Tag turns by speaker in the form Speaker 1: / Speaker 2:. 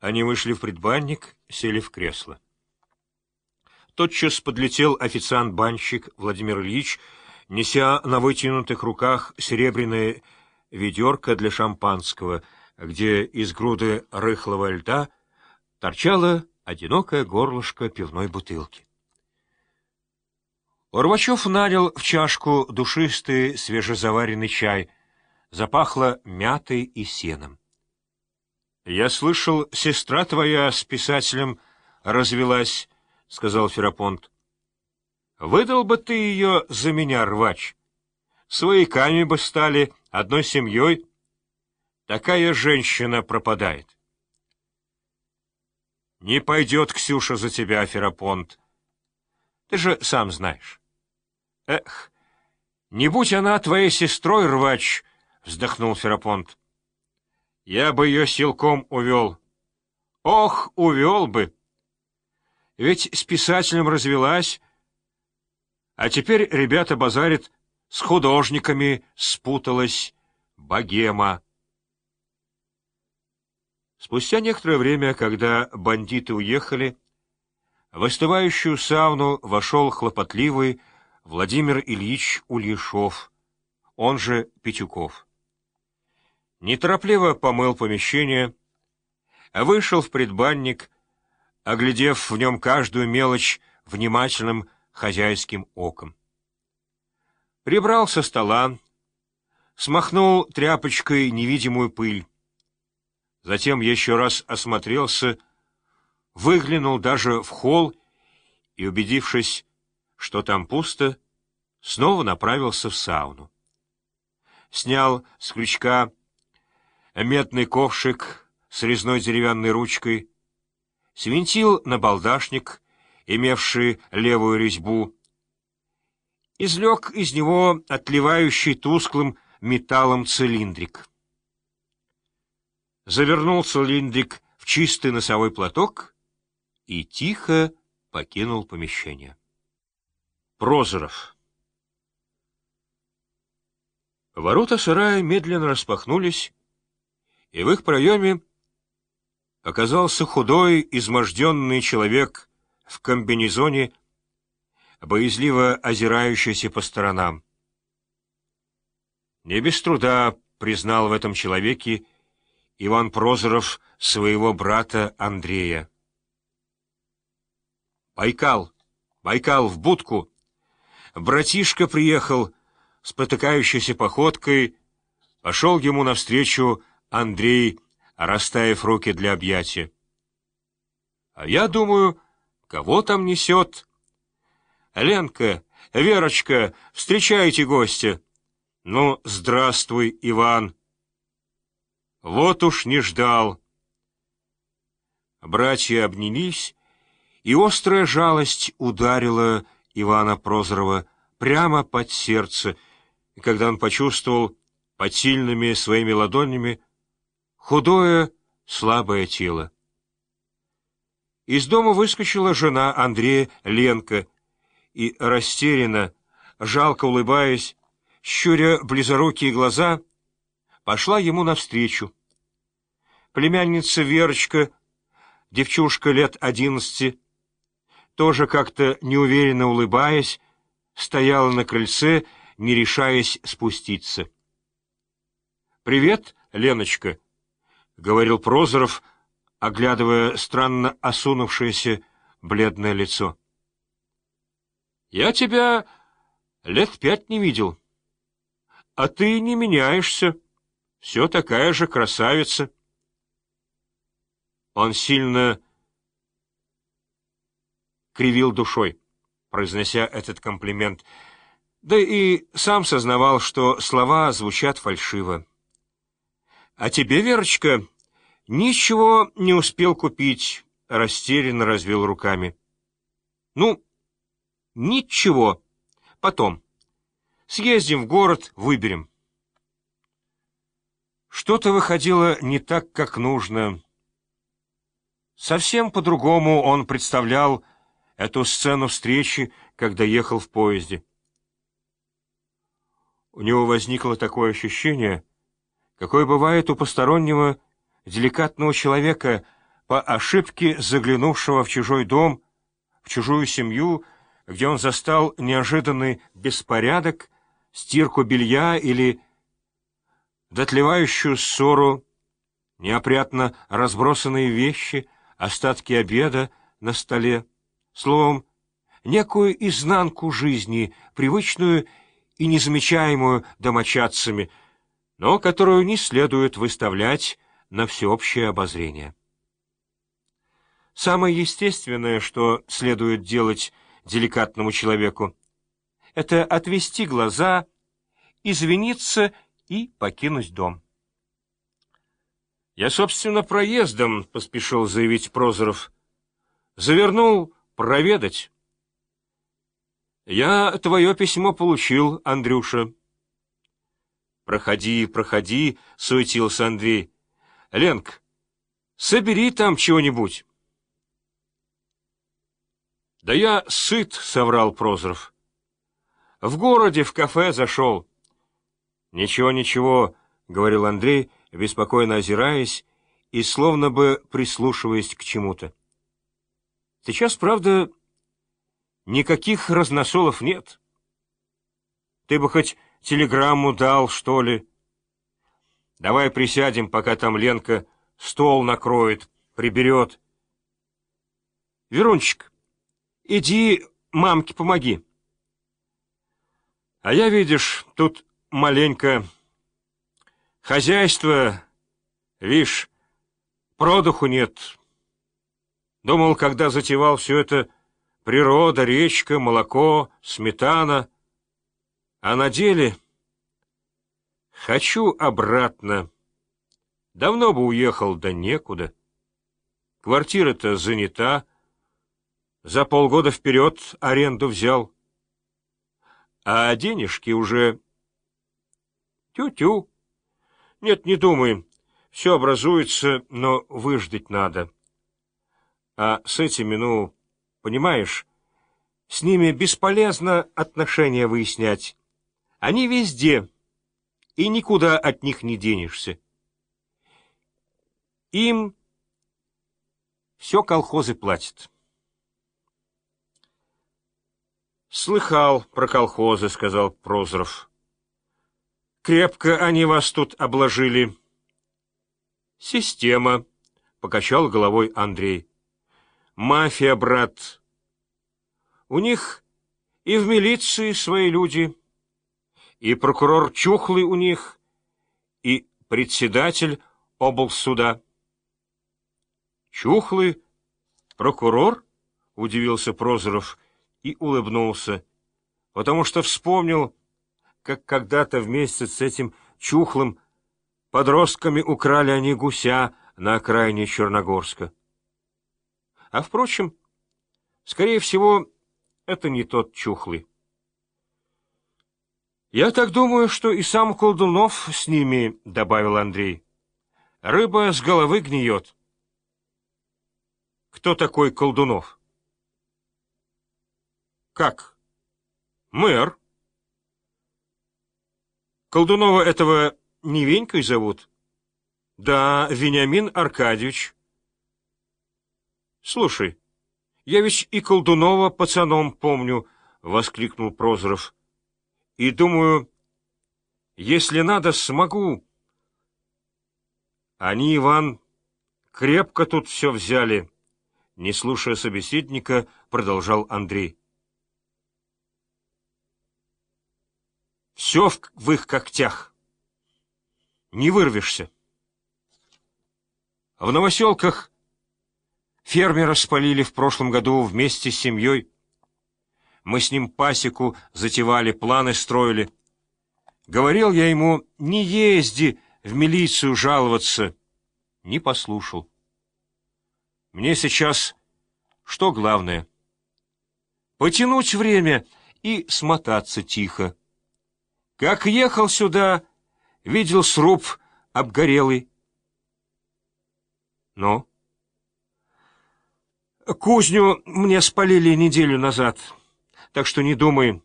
Speaker 1: Они вышли в предбанник, сели в кресло. Тотчас подлетел официант-банщик Владимир Ильич, неся на вытянутых руках серебряное ведерко для шампанского, где из груды рыхлого льда торчало одинокое горлышко пивной бутылки. Урвачев налил в чашку душистый свежезаваренный чай. Запахло мятой и сеном. — Я слышал, сестра твоя с писателем развелась, — сказал Ферапонт. — Выдал бы ты ее за меня, рвач. Свояками бы стали, одной семьей. Такая женщина пропадает. — Не пойдет Ксюша за тебя, Ферапонт. Ты же сам знаешь. Эх, не будь она твоей сестрой, рвач, — вздохнул Ферапонт. Я бы ее силком увел. Ох, увел бы! Ведь с писателем развелась, а теперь ребята базарят, с художниками спуталась богема. Спустя некоторое время, когда бандиты уехали, в остывающую сауну вошел хлопотливый Владимир Ильич Ульяшов, он же Петюков. Неторопливо помыл помещение, вышел в предбанник, оглядев в нем каждую мелочь внимательным хозяйским оком. Прибрал со стола, смахнул тряпочкой невидимую пыль. Затем еще раз осмотрелся, выглянул даже в холл и, убедившись, что там пусто, снова направился в сауну. Снял с крючка медный ковшик с резной деревянной ручкой, свинтил на балдашник, имевший левую резьбу, излег из него отливающий тусклым металлом цилиндрик. Завернул цилиндрик в чистый носовой платок и тихо покинул помещение. Прозоров. Ворота сарая медленно распахнулись, и в их проеме оказался худой, изможденный человек в комбинезоне, боязливо озирающийся по сторонам. Не без труда признал в этом человеке Иван Прозоров своего брата Андрея. «Байкал! Байкал, в будку!» Братишка приехал, спотыкающейся походкой, пошел ему навстречу Андрей, расставив руки для объятия. А я думаю, кого там несет? Ленка, Верочка, встречайте гостя. Ну, здравствуй, Иван. Вот уж не ждал. Братья обнялись, и острая жалость ударила Ивана Прозорова прямо под сердце, когда он почувствовал под сильными своими ладонями худое, слабое тело. Из дома выскочила жена Андрея Ленка и растерянно, жалко улыбаясь, щуря близорукие глаза, пошла ему навстречу. Племянница Верочка, девчушка лет одиннадцати, тоже как-то неуверенно улыбаясь, стояла на крыльце, не решаясь спуститься. «Привет, Леночка», — говорил Прозоров, оглядывая странно осунувшееся бледное лицо. «Я тебя лет пять не видел, а ты не меняешься, все такая же красавица». Он сильно кривил душой, произнося этот комплимент, да и сам сознавал, что слова звучат фальшиво. «А тебе, Верочка, ничего не успел купить», — растерянно развел руками. «Ну, ничего. Потом. Съездим в город, выберем». Что-то выходило не так, как нужно. Совсем по-другому он представлял эту сцену встречи, когда ехал в поезде. У него возникло такое ощущение, какое бывает у постороннего, деликатного человека, по ошибке заглянувшего в чужой дом, в чужую семью, где он застал неожиданный беспорядок, стирку белья или дотлевающую ссору, неопрятно разбросанные вещи, остатки обеда на столе, словом, некую изнанку жизни, привычную и незамечаемую домочадцами, но которую не следует выставлять на всеобщее обозрение. Самое естественное, что следует делать деликатному человеку, это отвести глаза, извиниться и покинуть дом. «Я, собственно, проездом», — поспешил заявить Прозоров. «Завернул проведать». «Я твое письмо получил, Андрюша». «Проходи, проходи», — суетился Андрей. «Ленк, собери там чего-нибудь». «Да я сыт», — соврал Прозоров. «В городе в кафе зашел». «Ничего, ничего», — говорил Андрей, беспокойно озираясь и словно бы прислушиваясь к чему-то. «Сейчас, правда, никаких разносолов нет. Ты бы хоть телеграмму дал, что ли? Давай присядем, пока там Ленка стол накроет, приберет. Верунчик, иди мамке помоги. А я, видишь, тут маленько... Хозяйство, вишь, продуху нет. Думал, когда затевал все это, природа, речка, молоко, сметана. А на деле... Хочу обратно. Давно бы уехал, да некуда. Квартира-то занята. За полгода вперед аренду взял. А денежки уже Тю-тю. Нет, не думай. Все образуется, но выждать надо. А с этими, ну, понимаешь, с ними бесполезно отношения выяснять. Они везде, и никуда от них не денешься. Им все колхозы платят. «Слыхал про колхозы», — сказал Прозоров. Крепко они вас тут обложили. Система, — покачал головой Андрей. Мафия, брат. У них и в милиции свои люди, и прокурор Чухлый у них, и председатель облсуда. Чухлый? Прокурор? — удивился Прозоров и улыбнулся, потому что вспомнил, как когда-то вместе с этим чухлым подростками украли они гуся на окраине Черногорска. А, впрочем, скорее всего, это не тот чухлый. «Я так думаю, что и сам Колдунов с ними», — добавил Андрей. «Рыба с головы гниет». «Кто такой Колдунов?» «Как?» «Мэр». Колдунова этого не Венькой зовут? Да, Вениамин Аркадьевич. Слушай, я ведь и Колдунова пацаном помню, — воскликнул Прозоров. И думаю, если надо, смогу. Они, Иван, крепко тут все взяли. Не слушая собеседника, продолжал Андрей. Все в, в их когтях. Не вырвешься. В новоселках фермера спалили в прошлом году вместе с семьей. Мы с ним пасеку затевали, планы строили. Говорил я ему, не езди в милицию жаловаться. Не послушал. Мне сейчас что главное? Потянуть время и смотаться тихо. Как ехал сюда, видел сруб обгорелый. Ну? Кузню мне спалили неделю назад, так что не думай,